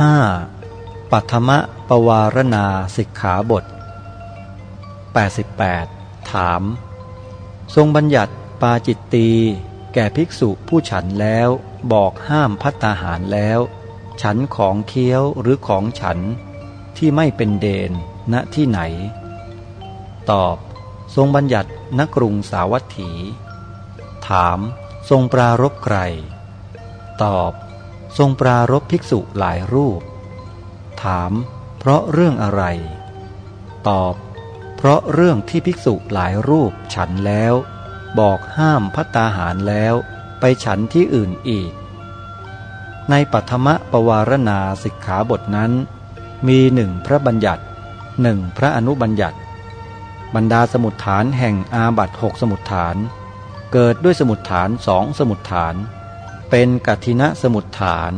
5. ปัทมะปวารณาสิกขาบท 88. ถาม ทรงบัญญัติปาจิตตีแก่ภิกษุผู้ฉันแล้วบอกห้ามพัตตาหารแล้ว ฉันของเคี้ยวหรือของฉันที่ไม่เป็นเดนณที่ไหน ตอบ ทรงบัญญัตินกรุงสาวัตถี ถาม ทรงปรารบใคร ตอบ ทรงปรารบภิกษุหลายรูป ถาม เพราะเรื่องอะไร ตอบ เพราะเรื่องที่ภิกษุหลายรูปฉันแล้ว บอกห้ามพัตตาหารแล้วไปฉันที่อื่นอีก ในปัทมปวารณาสิกขาบทนั้น มีหนึ่งพระบัญญัติหนึ่งพระอนุบัญญัติ บรรดาสมุดฐานแห่งอาบัตหกสมุดฐาน เกิดด้วยสมุดฐานสองสมุดฐาน เป็นกัทินะสมุดฐาน